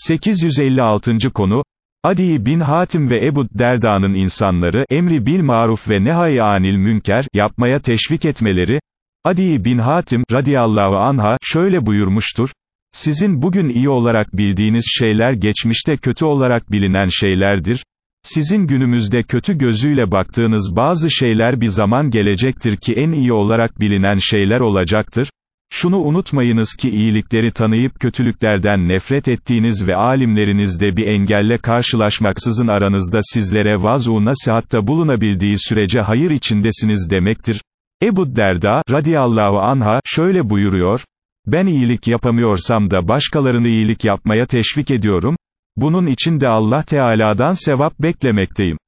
856. konu, Adi bin Hatim ve Ebu Derda'nın insanları, emri bil maruf ve nehay anil münker, yapmaya teşvik etmeleri, Adi bin Hatim, radiyallahu anha, şöyle buyurmuştur, sizin bugün iyi olarak bildiğiniz şeyler geçmişte kötü olarak bilinen şeylerdir, sizin günümüzde kötü gözüyle baktığınız bazı şeyler bir zaman gelecektir ki en iyi olarak bilinen şeyler olacaktır, şunu unutmayınız ki iyilikleri tanıyıp kötülüklerden nefret ettiğiniz ve alimlerinizde bir engelle karşılaşmaksızın aranızda sizlere vaaz-u nasihatta bulunabildiği sürece hayır içindesiniz demektir. Ebu Derda, radiyallahu anha, şöyle buyuruyor, ben iyilik yapamıyorsam da başkalarını iyilik yapmaya teşvik ediyorum, bunun için de Allah Teala'dan sevap beklemekteyim.